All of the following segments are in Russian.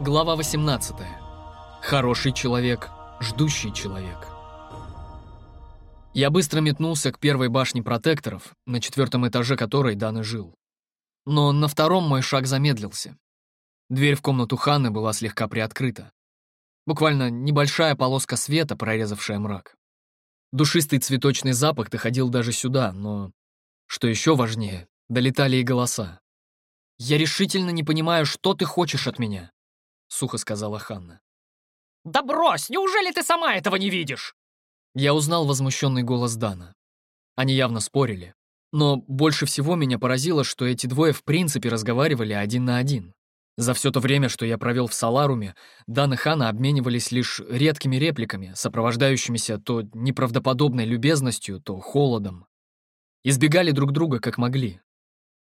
Глава 18. Хороший человек, ждущий человек. Я быстро метнулся к первой башне протекторов, на четвертом этаже которой Дан и жил. Но на втором мой шаг замедлился. Дверь в комнату Ханны была слегка приоткрыта. Буквально небольшая полоска света, прорезавшая мрак. Душистый цветочный запах доходил даже сюда, но, что еще важнее, долетали и голоса. «Я решительно не понимаю, что ты хочешь от меня», — сухо сказала Ханна. «Да брось! Неужели ты сама этого не видишь?» Я узнал возмущенный голос Дана. Они явно спорили. Но больше всего меня поразило, что эти двое в принципе разговаривали один на один. За все то время, что я провел в Саларуме, Дан и Хана обменивались лишь редкими репликами, сопровождающимися то неправдоподобной любезностью, то холодом. Избегали друг друга как могли,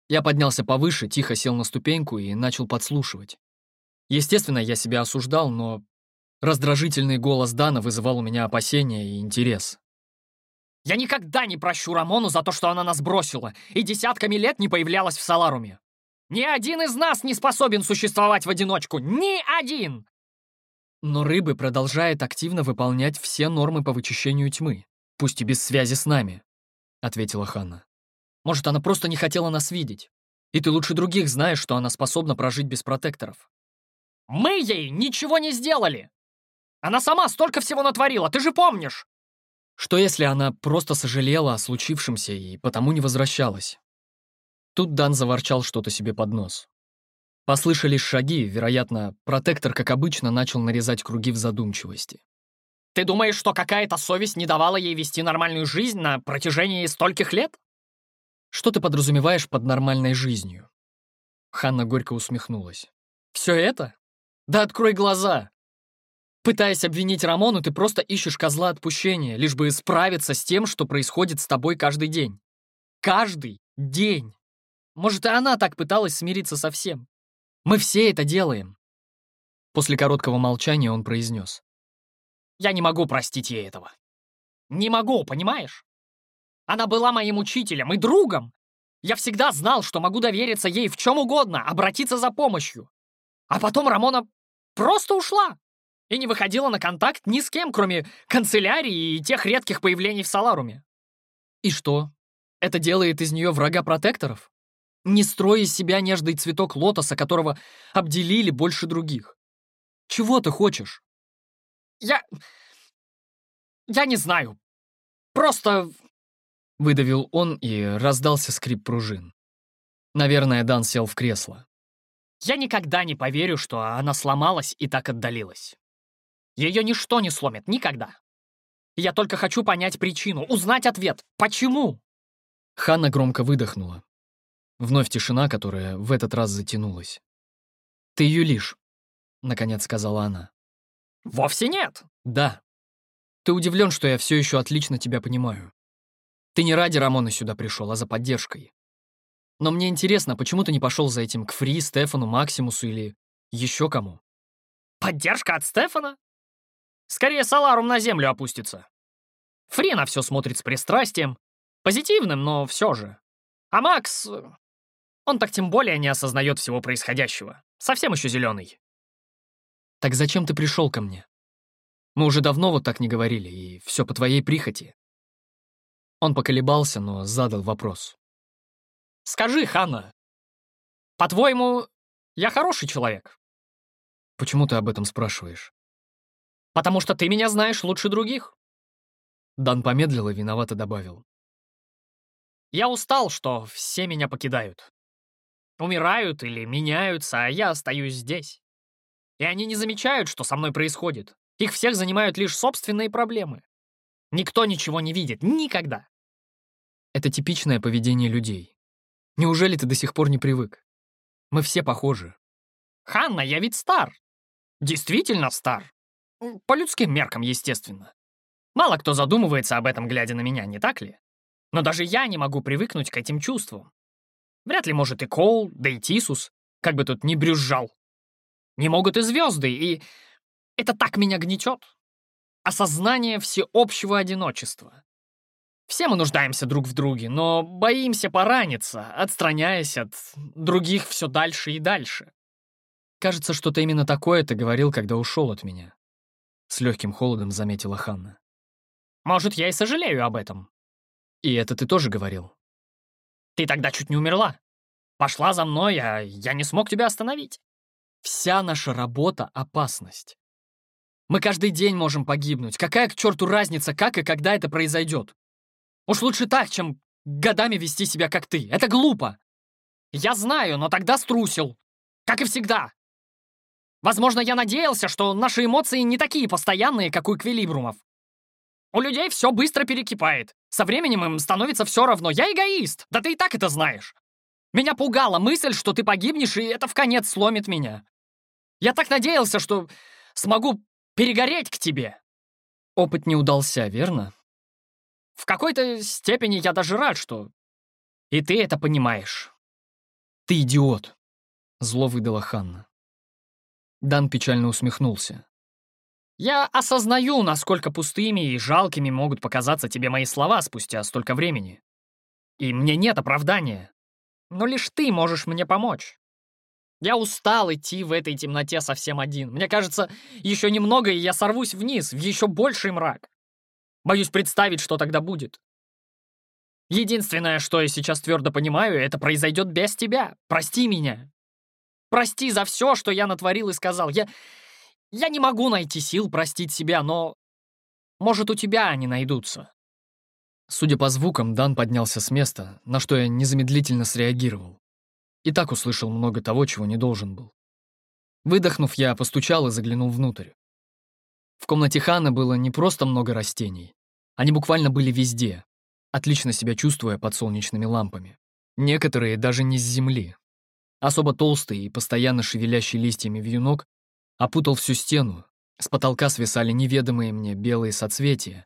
я поднялся повыше, тихо сел на ступеньку и начал подслушивать. Естественно, я себя осуждал, но раздражительный голос Дана вызывал у меня опасения и интерес. «Я никогда не прощу Рамону за то, что она нас бросила и десятками лет не появлялась в Саларуме. Ни один из нас не способен существовать в одиночку. Ни один!» Но рыбы продолжает активно выполнять все нормы по вычищению тьмы, пусть и без связи с нами, — ответила Ханна. Может, она просто не хотела нас видеть. И ты лучше других знаешь, что она способна прожить без протекторов. Мы ей ничего не сделали! Она сама столько всего натворила, ты же помнишь! Что если она просто сожалела о случившемся и потому не возвращалась? Тут Дан заворчал что-то себе под нос. Послышались шаги, вероятно, протектор, как обычно, начал нарезать круги в задумчивости. «Ты думаешь, что какая-то совесть не давала ей вести нормальную жизнь на протяжении стольких лет?» Что ты подразумеваешь под нормальной жизнью?» Ханна горько усмехнулась. «Все это? Да открой глаза! Пытаясь обвинить Рамону, ты просто ищешь козла отпущения, лишь бы справиться с тем, что происходит с тобой каждый день. Каждый день! Может, и она так пыталась смириться со всем. Мы все это делаем!» После короткого молчания он произнес. «Я не могу простить ей этого. Не могу, понимаешь? Она была моим учителем и другом. Я всегда знал, что могу довериться ей в чем угодно, обратиться за помощью. А потом Рамона просто ушла и не выходила на контакт ни с кем, кроме канцелярии и тех редких появлений в Саларуме. И что? Это делает из нее врага протекторов? Не строй из себя нежный цветок лотоса, которого обделили больше других. Чего ты хочешь? Я... Я не знаю. Просто Выдавил он, и раздался скрип пружин. Наверное, Дан сел в кресло. «Я никогда не поверю, что она сломалась и так отдалилась. Ее ничто не сломит, никогда. Я только хочу понять причину, узнать ответ. Почему?» Ханна громко выдохнула. Вновь тишина, которая в этот раз затянулась. «Ты юлишь», — наконец сказала она. «Вовсе нет». «Да. Ты удивлен, что я все еще отлично тебя понимаю. Ты не ради Рамона сюда пришел, а за поддержкой. Но мне интересно, почему ты не пошел за этим к Фри, Стефану, Максимусу или еще кому? Поддержка от Стефана? Скорее, Саларум на землю опустится. Фри на все смотрит с пристрастием. Позитивным, но все же. А Макс... Он так тем более не осознает всего происходящего. Совсем еще зеленый. Так зачем ты пришел ко мне? Мы уже давно вот так не говорили, и все по твоей прихоти. Он поколебался, но задал вопрос. «Скажи, Ханна, по-твоему, я хороший человек?» «Почему ты об этом спрашиваешь?» «Потому что ты меня знаешь лучше других». Дан помедлил и виновато добавил. «Я устал, что все меня покидают. Умирают или меняются, а я остаюсь здесь. И они не замечают, что со мной происходит. Их всех занимают лишь собственные проблемы. Никто ничего не видит. Никогда. Это типичное поведение людей. Неужели ты до сих пор не привык? Мы все похожи. Ханна, я ведь стар. Действительно стар. По людским меркам, естественно. Мало кто задумывается об этом, глядя на меня, не так ли? Но даже я не могу привыкнуть к этим чувствам. Вряд ли может и Кол, да и Тисус, как бы тут ни брюзжал. Не могут и звезды, и это так меня гнетет осознание всеобщего одиночества. Все мы нуждаемся друг в друге, но боимся пораниться, отстраняясь от других все дальше и дальше. Кажется, что-то именно такое ты говорил, когда ушел от меня. С легким холодом заметила Ханна. Может, я и сожалею об этом. И это ты тоже говорил. Ты тогда чуть не умерла. Пошла за мной, а я не смог тебя остановить. Вся наша работа — опасность. Мы каждый день можем погибнуть. Какая к черту разница, как и когда это произойдет? Уж лучше так, чем годами вести себя, как ты. Это глупо. Я знаю, но тогда струсил. Как и всегда. Возможно, я надеялся, что наши эмоции не такие постоянные, как у эквилибрумов. У людей все быстро перекипает. Со временем им становится все равно. Я эгоист. Да ты и так это знаешь. Меня пугала мысль, что ты погибнешь, и это в конец сломит меня. Я так надеялся, что смогу перегореть к тебе. Опыт не удался, верно? В какой-то степени я даже рад, что... И ты это понимаешь. Ты идиот, зло выдала Ханна. Дан печально усмехнулся. Я осознаю, насколько пустыми и жалкими могут показаться тебе мои слова спустя столько времени. И мне нет оправдания. Но лишь ты можешь мне помочь. Я устал идти в этой темноте совсем один. Мне кажется, еще немного, и я сорвусь вниз, в еще больший мрак. Боюсь представить, что тогда будет. Единственное, что я сейчас твердо понимаю, это произойдет без тебя. Прости меня. Прости за все, что я натворил и сказал. Я... Я не могу найти сил простить себя, но... Может, у тебя они найдутся. Судя по звукам, Дан поднялся с места, на что я незамедлительно среагировал. И так услышал много того, чего не должен был. Выдохнув, я постучал и заглянул внутрь. В комнате Хана было не просто много растений. Они буквально были везде, отлично себя чувствуя под солнечными лампами. Некоторые даже не с земли. Особо толстый и постоянно шевелящий листьями вьюнок опутал всю стену, с потолка свисали неведомые мне белые соцветия,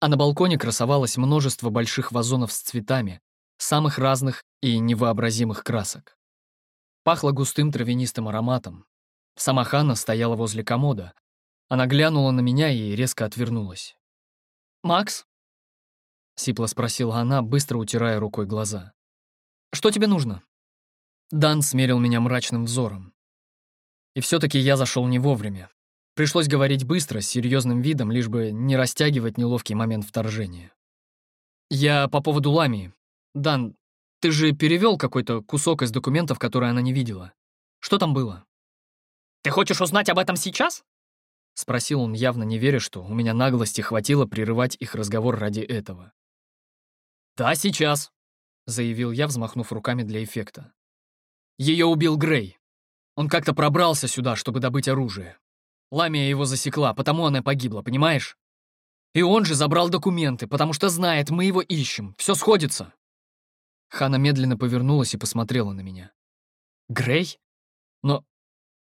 а на балконе красовалось множество больших вазонов с цветами, самых разных и невообразимых красок. Пахло густым травянистым ароматом. Сама Ханна стояла возле комода. Она глянула на меня и резко отвернулась. «Макс?» — сипло спросила она, быстро утирая рукой глаза. «Что тебе нужно?» Дан смерил меня мрачным взором. И все таки я зашел не вовремя. Пришлось говорить быстро, с серьезным видом, лишь бы не растягивать неловкий момент вторжения. «Я по поводу Ламии. Дан, ты же перевел какой-то кусок из документов, которые она не видела. Что там было?» «Ты хочешь узнать об этом сейчас?» — спросил он, явно не веря, что у меня наглости хватило прерывать их разговор ради этого. «Да, сейчас», — заявил я, взмахнув руками для эффекта. Ее убил Грей. Он как-то пробрался сюда, чтобы добыть оружие. Ламия его засекла, потому она погибла, понимаешь? И он же забрал документы, потому что знает, мы его ищем. Все сходится. Хана медленно повернулась и посмотрела на меня. Грей? Но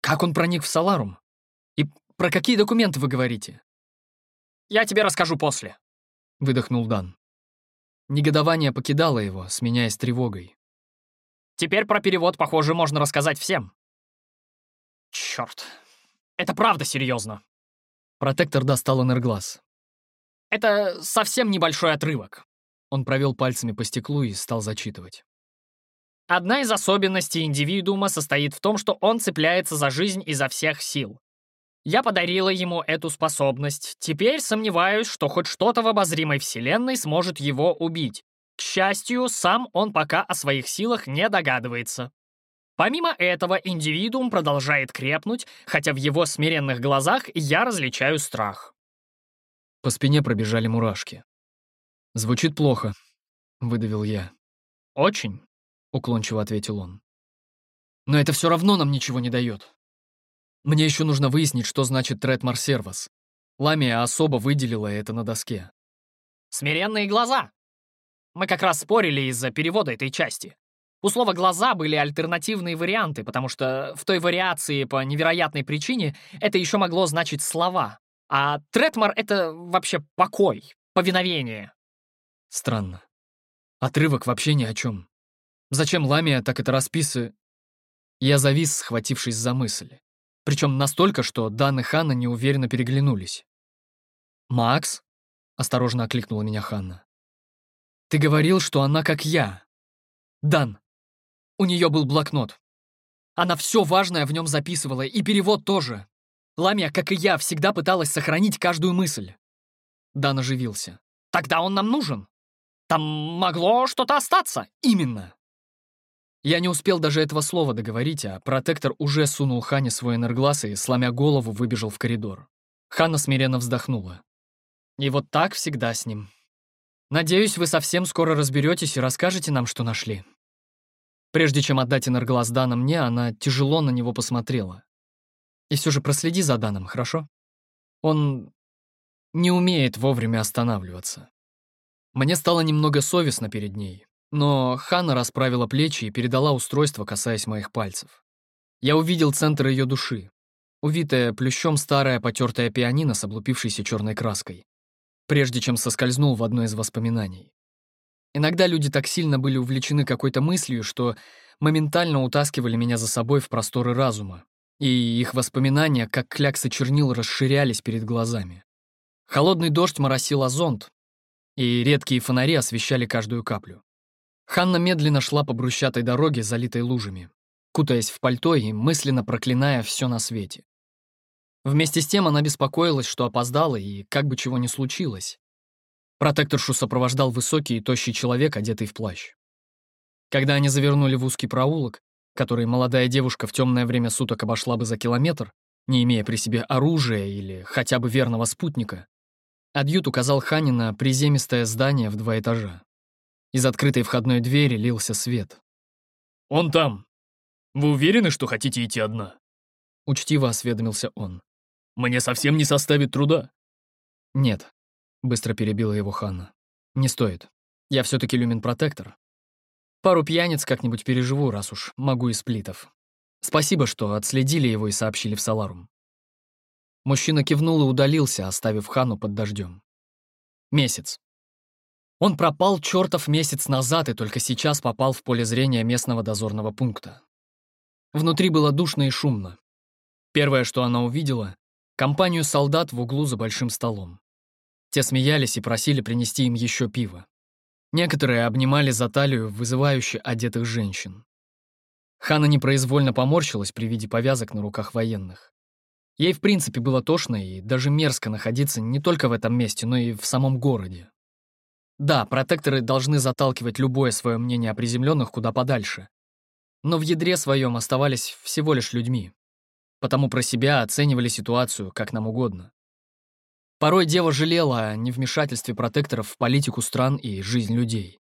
как он проник в Саларум? Про какие документы вы говорите? Я тебе расскажу после, выдохнул Дан. Негодование покидало его, сменяясь тревогой. Теперь про перевод, похоже, можно рассказать всем. Черт, это правда серьезно. Протектор достал энерглаз. Это совсем небольшой отрывок. Он провел пальцами по стеклу и стал зачитывать. Одна из особенностей индивидуума состоит в том, что он цепляется за жизнь изо всех сил. Я подарила ему эту способность. Теперь сомневаюсь, что хоть что-то в обозримой вселенной сможет его убить. К счастью, сам он пока о своих силах не догадывается. Помимо этого, индивидуум продолжает крепнуть, хотя в его смиренных глазах я различаю страх. По спине пробежали мурашки. «Звучит плохо», — выдавил я. «Очень», — уклончиво ответил он. «Но это все равно нам ничего не дает. Мне еще нужно выяснить, что значит Третмар Сервас. Ламия особо выделила это на доске». «Смиренные глаза!» Мы как раз спорили из-за перевода этой части. У слова «глаза» были альтернативные варианты, потому что в той вариации по невероятной причине это еще могло значить «слова». А третмар — это вообще покой, повиновение. Странно. Отрывок вообще ни о чем. Зачем Ламия так это расписы... Я завис, схватившись за мысль. Причем настолько, что Дан и Ханна неуверенно переглянулись. «Макс?» — осторожно окликнула меня Ханна. «Ты говорил, что она как я. Дан, у нее был блокнот. Она все важное в нем записывала, и перевод тоже. Ламия, как и я, всегда пыталась сохранить каждую мысль. Дан оживился. «Тогда он нам нужен. Там могло что-то остаться». «Именно». Я не успел даже этого слова договорить, а протектор уже сунул Хане свой энерглаз и, сломя голову, выбежал в коридор. Ханна смиренно вздохнула. И вот так всегда с ним. Надеюсь, вы совсем скоро разберетесь и расскажете нам, что нашли. Прежде чем отдать энерглаз Дана мне, она тяжело на него посмотрела. И все же проследи за Даном, хорошо? Он не умеет вовремя останавливаться. Мне стало немного совестно перед ней, но Ханна расправила плечи и передала устройство, касаясь моих пальцев. Я увидел центр ее души, увитая плющом старая потертая пианино с облупившейся черной краской, прежде чем соскользнул в одно из воспоминаний. Иногда люди так сильно были увлечены какой-то мыслью, что моментально утаскивали меня за собой в просторы разума, и их воспоминания, как кляксы чернил, расширялись перед глазами. Холодный дождь моросил озонт, и редкие фонари освещали каждую каплю. Ханна медленно шла по брусчатой дороге, залитой лужами, кутаясь в пальто и мысленно проклиная все на свете. Вместе с тем она беспокоилась, что опоздала и как бы чего ни случилось. Протекторшу сопровождал высокий и тощий человек, одетый в плащ. Когда они завернули в узкий проулок, который молодая девушка в темное время суток обошла бы за километр, не имея при себе оружия или хотя бы верного спутника, Адьют указал Хане на приземистое здание в два этажа. Из открытой входной двери лился свет. «Он там. Вы уверены, что хотите идти одна?» Учтиво осведомился он. «Мне совсем не составит труда». «Нет», — быстро перебила его Ханна. «Не стоит. Я все таки люмин-протектор. Пару пьяниц как-нибудь переживу, раз уж могу из сплитов. Спасибо, что отследили его и сообщили в Саларум». Мужчина кивнул и удалился, оставив Хану под дождем. Месяц. Он пропал чертов месяц назад и только сейчас попал в поле зрения местного дозорного пункта. Внутри было душно и шумно. Первое, что она увидела — компанию солдат в углу за большим столом. Те смеялись и просили принести им еще пиво. Некоторые обнимали за талию вызывающе одетых женщин. Хана непроизвольно поморщилась при виде повязок на руках военных. Ей, в принципе, было тошно и даже мерзко находиться не только в этом месте, но и в самом городе. Да, протекторы должны заталкивать любое свое мнение о приземленных куда подальше. Но в ядре своем оставались всего лишь людьми. Потому про себя оценивали ситуацию как нам угодно. Порой дева жалела о невмешательстве протекторов в политику стран и жизнь людей.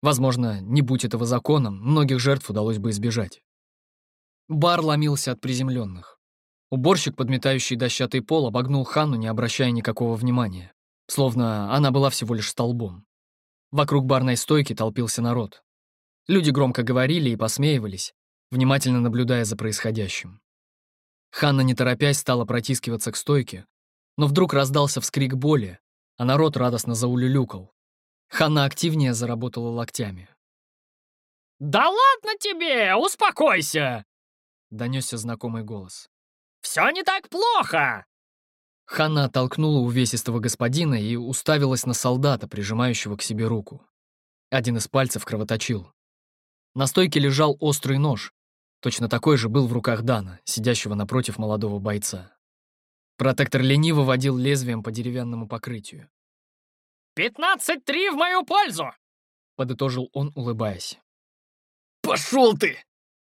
Возможно, не будь этого законом, многих жертв удалось бы избежать. Бар ломился от приземленных. Уборщик, подметающий дощатый пол, обогнул Ханну, не обращая никакого внимания словно она была всего лишь столбом. Вокруг барной стойки толпился народ. Люди громко говорили и посмеивались, внимательно наблюдая за происходящим. Ханна, не торопясь, стала протискиваться к стойке, но вдруг раздался вскрик боли, а народ радостно заулюлюкал. Ханна активнее заработала локтями. «Да ладно тебе! Успокойся!» — донесся знакомый голос. «Все не так плохо! Ханна оттолкнула увесистого господина и уставилась на солдата, прижимающего к себе руку. Один из пальцев кровоточил. На стойке лежал острый нож. Точно такой же был в руках Дана, сидящего напротив молодого бойца. Протектор лениво водил лезвием по деревянному покрытию. «Пятнадцать три в мою пользу!» — подытожил он, улыбаясь. «Пошел ты!»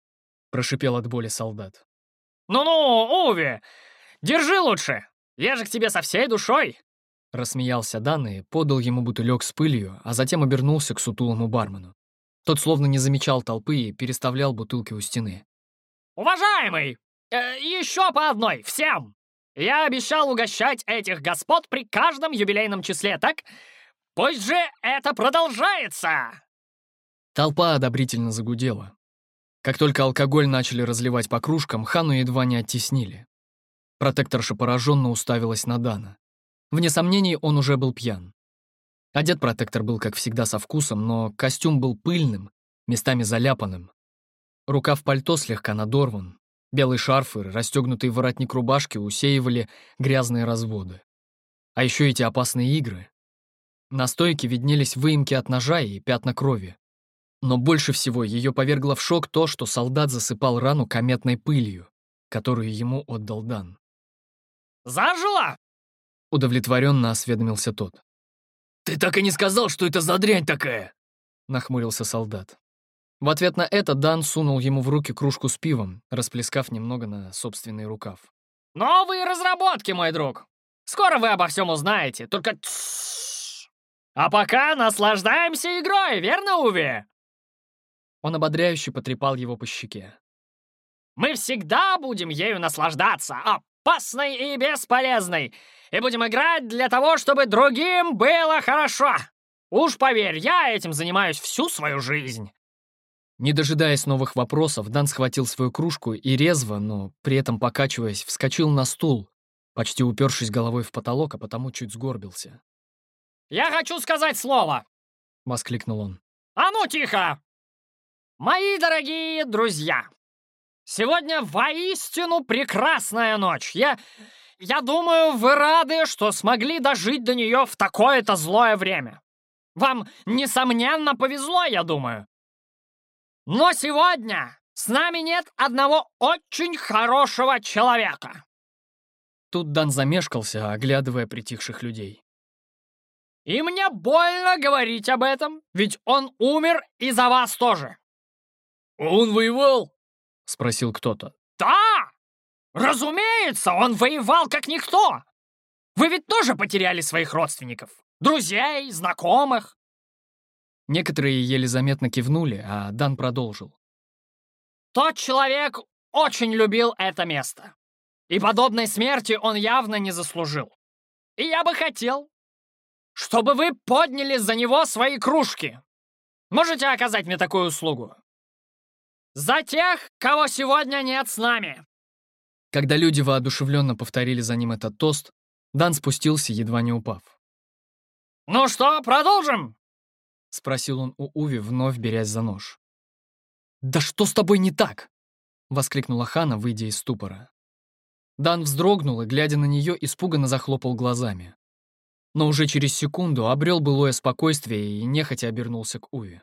— прошипел от боли солдат. «Ну-ну, Уви, держи лучше! Я же к тебе со всей душой!» Рассмеялся Дан и подал ему бутылек с пылью, а затем обернулся к сутулому бармену. Тот словно не замечал толпы и переставлял бутылки у стены. «Уважаемый! Э, еще по одной, всем! Я обещал угощать этих господ при каждом юбилейном числе, так? Пусть же это продолжается!» Толпа одобрительно загудела. Как только алкоголь начали разливать по кружкам, Хану едва не оттеснили. Протекторша пораженно уставилась на Дана. Вне сомнений, он уже был пьян. Одет протектор был, как всегда, со вкусом, но костюм был пыльным, местами заляпанным. Рукав пальто слегка надорван. Белый шарф и расстегнутый воротник рубашки усеивали грязные разводы. А еще эти опасные игры. На стойке виднелись выемки от ножа и пятна крови. Но больше всего ее повергло в шок то, что солдат засыпал рану кометной пылью, которую ему отдал Дан. «Зажила?» — удовлетворенно осведомился тот. «Ты так и не сказал, что это за дрянь такая!» — нахмурился солдат. В ответ на это Дан сунул ему в руки кружку с пивом, расплескав немного на собственный рукав. «Новые разработки, мой друг! Скоро вы обо всем узнаете, только... А пока наслаждаемся игрой, верно, Уви?» Он ободряюще потрепал его по щеке. «Мы всегда будем ею наслаждаться, опасной и бесполезной, и будем играть для того, чтобы другим было хорошо. Уж поверь, я этим занимаюсь всю свою жизнь». Не дожидаясь новых вопросов, Дан схватил свою кружку и резво, но при этом покачиваясь, вскочил на стул, почти упершись головой в потолок, а потому чуть сгорбился. «Я хочу сказать слово!» — воскликнул он. «А ну, тихо! Мои дорогие друзья, сегодня воистину прекрасная ночь. Я... я думаю, вы рады, что смогли дожить до нее в такое-то злое время. Вам, несомненно, повезло, я думаю. Но сегодня с нами нет одного очень хорошего человека. Тут Дан замешкался, оглядывая притихших людей. И мне больно говорить об этом, ведь он умер и за вас тоже. «Он воевал?» — спросил кто-то. «Да! Разумеется, он воевал как никто! Вы ведь тоже потеряли своих родственников, друзей, знакомых. Некоторые еле заметно кивнули, а Дан продолжил. «Тот человек очень любил это место. И подобной смерти он явно не заслужил. И я бы хотел, чтобы вы подняли за него свои кружки. Можете оказать мне такую услугу? За тех, кого сегодня нет с нами!» Когда люди воодушевленно повторили за ним этот тост, Дан спустился, едва не упав. «Ну что, продолжим?» — спросил он у Уви, вновь берясь за нож. «Да что с тобой не так?» — воскликнула Хана, выйдя из ступора. Дан вздрогнул и, глядя на нее, испуганно захлопал глазами. Но уже через секунду обрел былое спокойствие и нехотя обернулся к Уви.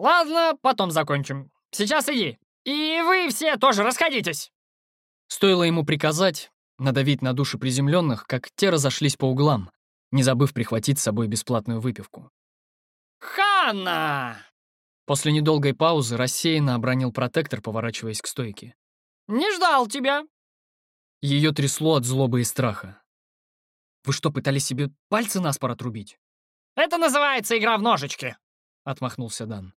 «Ладно, потом закончим. Сейчас иди. И вы все тоже расходитесь!» Стоило ему приказать, надавить на души приземленных, как те разошлись по углам, не забыв прихватить с собой бесплатную выпивку. «Ханна!» После недолгой паузы рассеянно обронил протектор, поворачиваясь к стойке. «Не ждал тебя!» Ее трясло от злобы и страха. «Вы что, пытались себе пальцы наспор отрубить?» «Это называется игра в ножички!» — отмахнулся Дан.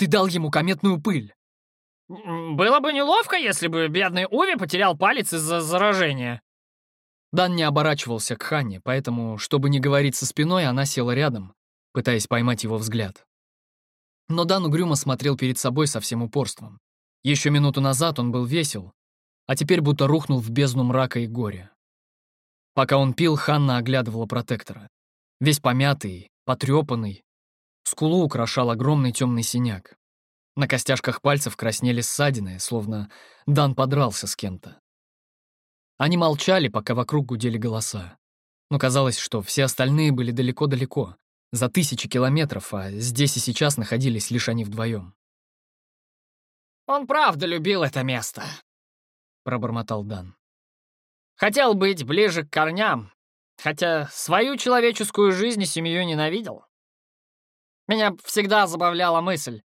«Ты дал ему кометную пыль!» «Было бы неловко, если бы бедный Уви потерял палец из-за заражения», Дан не оборачивался к Ханне, поэтому, чтобы не говорить со спиной, она села рядом, пытаясь поймать его взгляд. Но Дан угрюмо смотрел перед собой со всем упорством. Еще минуту назад он был весел, а теперь будто рухнул в бездну мрака и горя. Пока он пил, Ханна оглядывала протектора. Весь помятый, потрепанный. Скулу украшал огромный темный синяк. На костяшках пальцев краснели ссадины, словно Дан подрался с кем-то. Они молчали, пока вокруг гудели голоса. Но казалось, что все остальные были далеко-далеко, за тысячи километров, а здесь и сейчас находились лишь они вдвоем. «Он правда любил это место», — пробормотал Дан. «Хотел быть ближе к корням, хотя свою человеческую жизнь и семью ненавидел. Меня всегда забавляла мысль,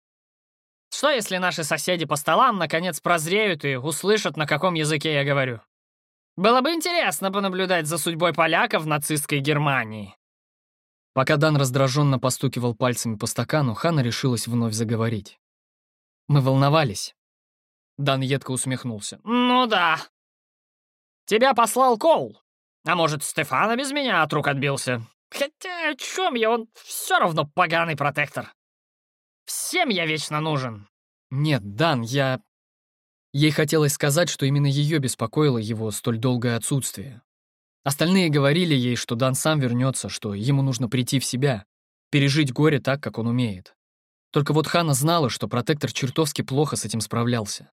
что если наши соседи по столам наконец прозреют и услышат, на каком языке я говорю? Было бы интересно понаблюдать за судьбой поляков в нацистской Германии. Пока Дан раздраженно постукивал пальцами по стакану, Хана решилась вновь заговорить. Мы волновались. Дан едко усмехнулся. «Ну да. Тебя послал Коул. А может, Стефана без меня от рук отбился? Хотя о чем я, он все равно поганый протектор. Всем я вечно нужен». «Нет, Дан, я...» Ей хотелось сказать, что именно ее беспокоило его столь долгое отсутствие. Остальные говорили ей, что Дан сам вернется, что ему нужно прийти в себя, пережить горе так, как он умеет. Только вот Хана знала, что протектор чертовски плохо с этим справлялся.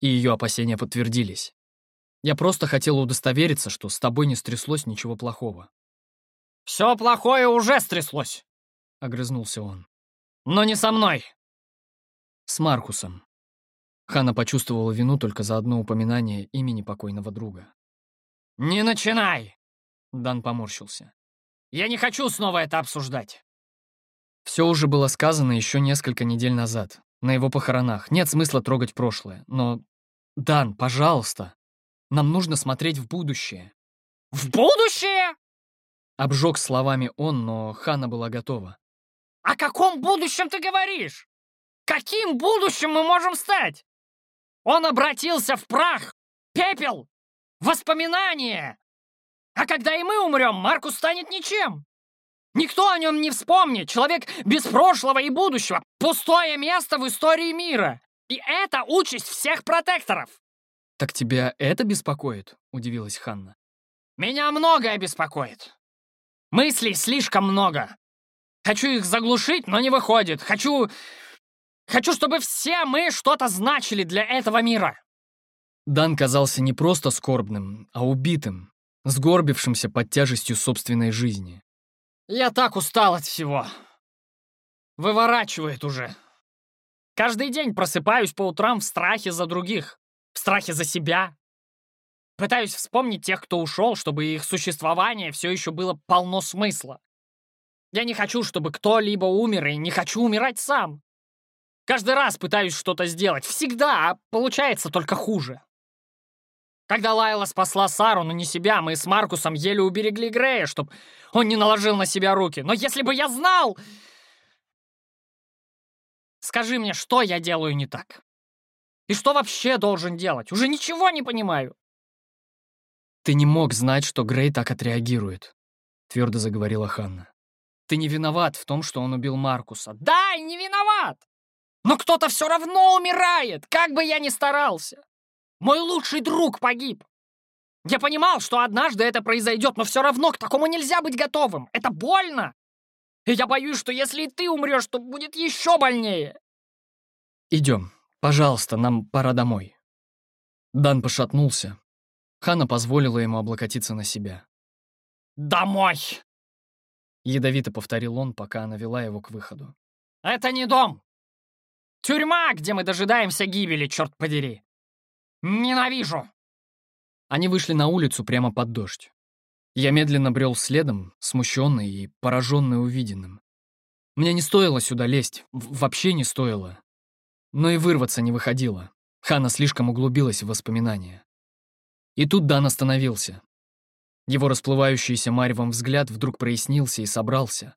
И ее опасения подтвердились. Я просто хотела удостовериться, что с тобой не стряслось ничего плохого. «Все плохое уже стряслось», — огрызнулся он. Но не со мной. С Маркусом. Хана почувствовала вину только за одно упоминание имени покойного друга. «Не начинай!» Дан поморщился. «Я не хочу снова это обсуждать!» Все уже было сказано еще несколько недель назад, на его похоронах. Нет смысла трогать прошлое, но... Дан, пожалуйста, нам нужно смотреть в будущее. «В будущее?» Обжег словами он, но Хана была готова. «О каком будущем ты говоришь? Каким будущим мы можем стать? Он обратился в прах, пепел, воспоминания. А когда и мы умрем, Маркус станет ничем. Никто о нем не вспомнит. Человек без прошлого и будущего. Пустое место в истории мира. И это участь всех протекторов. «Так тебя это беспокоит?» — удивилась Ханна. «Меня многое беспокоит. Мыслей слишком много. Хочу их заглушить, но не выходит. Хочу... Хочу, чтобы все мы что-то значили для этого мира. Дан казался не просто скорбным, а убитым, сгорбившимся под тяжестью собственной жизни. Я так устал от всего. Выворачивает уже. Каждый день просыпаюсь по утрам в страхе за других, в страхе за себя. Пытаюсь вспомнить тех, кто ушел, чтобы их существование все еще было полно смысла. Я не хочу, чтобы кто-либо умер, и не хочу умирать сам. Каждый раз пытаюсь что-то сделать, всегда, а получается только хуже. Когда Лайла спасла Сару, но не себя, мы с Маркусом еле уберегли Грея, чтобы он не наложил на себя руки. Но если бы я знал... Скажи мне, что я делаю не так? И что вообще должен делать? Уже ничего не понимаю. Ты не мог знать, что Грей так отреагирует, твердо заговорила Ханна. Ты не виноват в том, что он убил Маркуса. Да, не виноват! Но кто-то все равно умирает, как бы я ни старался. Мой лучший друг погиб. Я понимал, что однажды это произойдет, но все равно к такому нельзя быть готовым. Это больно. И я боюсь, что если и ты умрешь, то будет еще больнее. Идем. Пожалуйста, нам пора домой. Дан пошатнулся. Хана позволила ему облокотиться на себя. «Домой!» Ядовито повторил он, пока она вела его к выходу. «Это не дом! Тюрьма, где мы дожидаемся гибели, черт подери! Ненавижу!» Они вышли на улицу прямо под дождь. Я медленно брел следом, смущенный и пораженный увиденным. Мне не стоило сюда лезть, вообще не стоило. Но и вырваться не выходило. Хана слишком углубилась в воспоминания. И тут Дан остановился. Его расплывающийся маревом взгляд вдруг прояснился и собрался.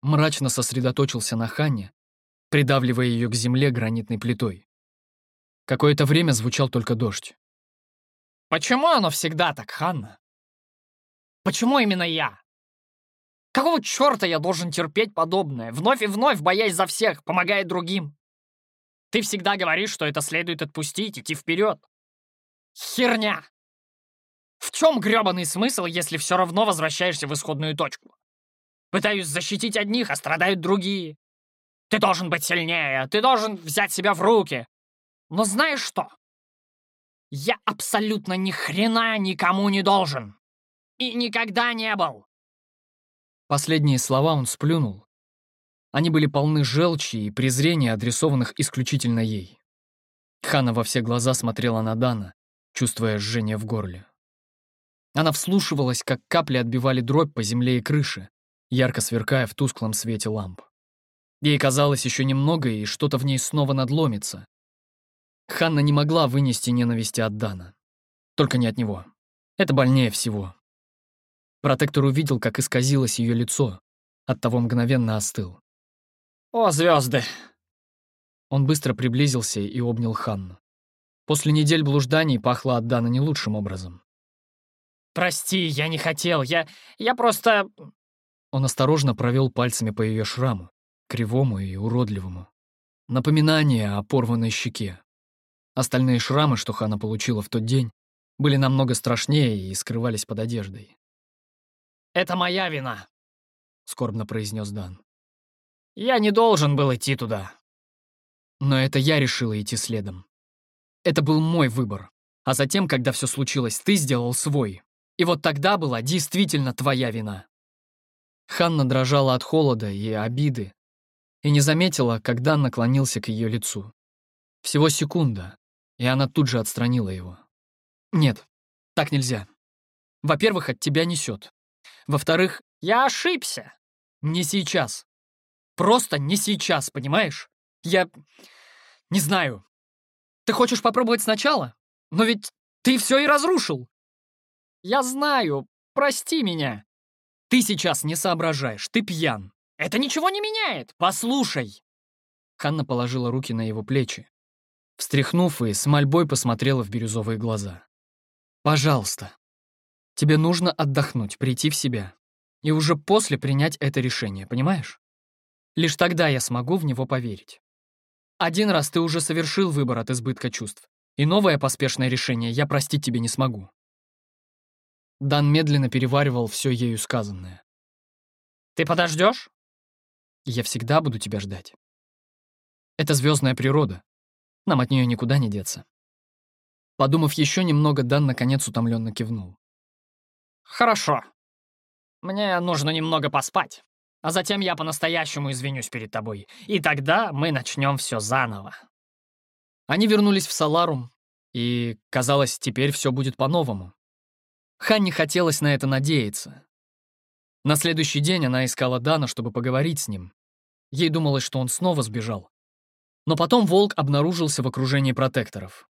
Мрачно сосредоточился на Ханне, придавливая ее к земле гранитной плитой. Какое-то время звучал только дождь. «Почему оно всегда так, Ханна? Почему именно я? Какого черта я должен терпеть подобное, вновь и вновь боясь за всех, помогая другим? Ты всегда говоришь, что это следует отпустить, идти вперед. Херня! В чем грёбаный смысл, если все равно возвращаешься в исходную точку? Пытаюсь защитить одних, а страдают другие. Ты должен быть сильнее, ты должен взять себя в руки. Но знаешь что? Я абсолютно ни хрена никому не должен. И никогда не был. Последние слова он сплюнул. Они были полны желчи и презрения, адресованных исключительно ей. Хана во все глаза смотрела на Дана, чувствуя жжение в горле. Она вслушивалась, как капли отбивали дробь по земле и крыше, ярко сверкая в тусклом свете ламп. Ей казалось еще немного, и что-то в ней снова надломится. Ханна не могла вынести ненависти от Дана. Только не от него. Это больнее всего. Протектор увидел, как исказилось ее лицо. Оттого мгновенно остыл. «О, звезды! Он быстро приблизился и обнял Ханну. После недель блужданий пахло от Дана не лучшим образом. «Прости, я не хотел, я... я просто...» Он осторожно провел пальцами по ее шраму, кривому и уродливому. Напоминание о порванной щеке. Остальные шрамы, что Хана получила в тот день, были намного страшнее и скрывались под одеждой. «Это моя вина», — скорбно произнес Дан. «Я не должен был идти туда». Но это я решила идти следом. Это был мой выбор. А затем, когда все случилось, ты сделал свой. И вот тогда была действительно твоя вина. Ханна дрожала от холода и обиды, и не заметила, когда наклонился к ее лицу. Всего секунда, и она тут же отстранила его. «Нет, так нельзя. Во-первых, от тебя несет. Во-вторых, я ошибся. Не сейчас. Просто не сейчас, понимаешь? Я... не знаю. Ты хочешь попробовать сначала? Но ведь ты все и разрушил. Я знаю. Прости меня. Ты сейчас не соображаешь, ты пьян. Это ничего не меняет. Послушай. Ханна положила руки на его плечи. Встряхнув и с мольбой посмотрела в бирюзовые глаза. «Пожалуйста, тебе нужно отдохнуть, прийти в себя. И уже после принять это решение, понимаешь? Лишь тогда я смогу в него поверить. Один раз ты уже совершил выбор от избытка чувств, и новое поспешное решение я простить тебе не смогу». Дан медленно переваривал все ею сказанное. «Ты подождешь? Я всегда буду тебя ждать. Это звездная природа. Нам от нее никуда не деться. Подумав еще немного, Дан наконец утомленно кивнул. «Хорошо. Мне нужно немного поспать, а затем я по-настоящему извинюсь перед тобой, и тогда мы начнем все заново». Они вернулись в Саларум, и, казалось, теперь все будет по-новому. Ханне хотелось на это надеяться. На следующий день она искала Дана, чтобы поговорить с ним. Ей думалось, что он снова сбежал. Но потом волк обнаружился в окружении протекторов.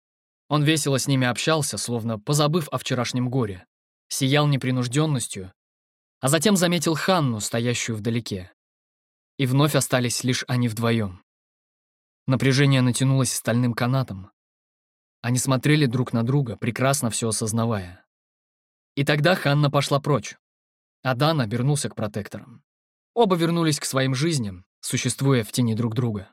Он весело с ними общался, словно позабыв о вчерашнем горе, сиял непринужденностью, а затем заметил Ханну, стоящую вдалеке. И вновь остались лишь они вдвоем. Напряжение натянулось стальным канатом. Они смотрели друг на друга, прекрасно все осознавая. И тогда Ханна пошла прочь, а Дан обернулся к протекторам. Оба вернулись к своим жизням, существуя в тени друг друга.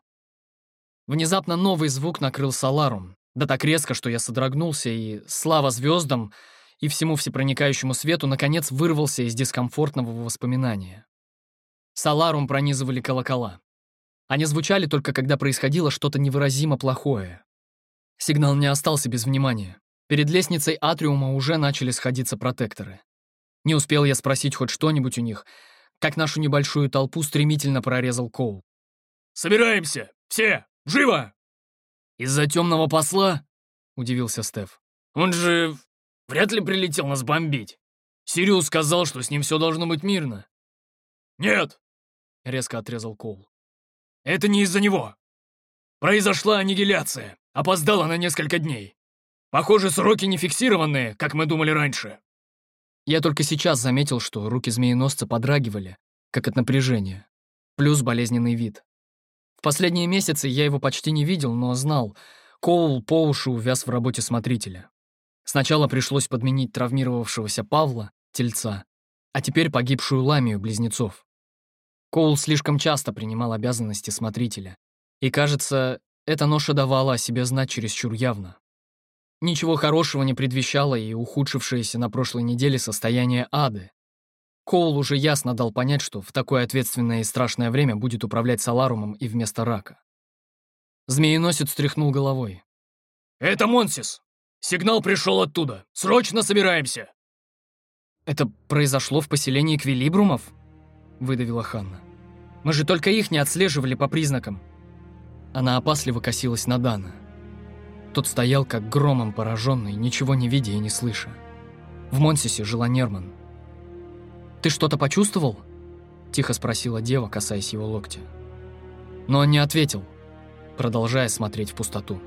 Внезапно новый звук накрыл Саларум, да так резко, что я содрогнулся, и слава звездам и всему всепроникающему свету наконец вырвался из дискомфортного воспоминания. Саларум пронизывали колокола. Они звучали только когда происходило что-то невыразимо плохое. Сигнал не остался без внимания. Перед лестницей атриума уже начали сходиться протекторы. Не успел я спросить хоть что-нибудь у них, как нашу небольшую толпу стремительно прорезал Коул. «Собираемся! Все! Живо!» «Из-за темного посла?» — удивился Стеф. «Он же вряд ли прилетел нас бомбить. Сириус сказал, что с ним все должно быть мирно». «Нет!» — резко отрезал Коул. «Это не из-за него. Произошла аннигиляция. Опоздала на несколько дней. Похоже, сроки не фиксированные, как мы думали раньше. Я только сейчас заметил, что руки змееносца подрагивали, как от напряжения, плюс болезненный вид. В последние месяцы я его почти не видел, но знал, Коул по уши увяз в работе смотрителя. Сначала пришлось подменить травмировавшегося Павла, тельца, а теперь погибшую Ламию, близнецов. Коул слишком часто принимал обязанности смотрителя, и, кажется, эта ноша давала о себе знать чересчур явно. Ничего хорошего не предвещало и ухудшившееся на прошлой неделе состояние ады. Коул уже ясно дал понять, что в такое ответственное и страшное время будет управлять Саларумом и вместо рака. Змееносец тряхнул головой. «Это Монсис! Сигнал пришел оттуда! Срочно собираемся!» «Это произошло в поселении Квилибрумов?» — выдавила Ханна. «Мы же только их не отслеживали по признакам». Она опасливо косилась на Дана. Тот стоял как громом пораженный, ничего не видя и не слыша. В Монсисе жила Нерман. «Ты что-то почувствовал?» — тихо спросила дева, касаясь его локтя. Но он не ответил, продолжая смотреть в пустоту.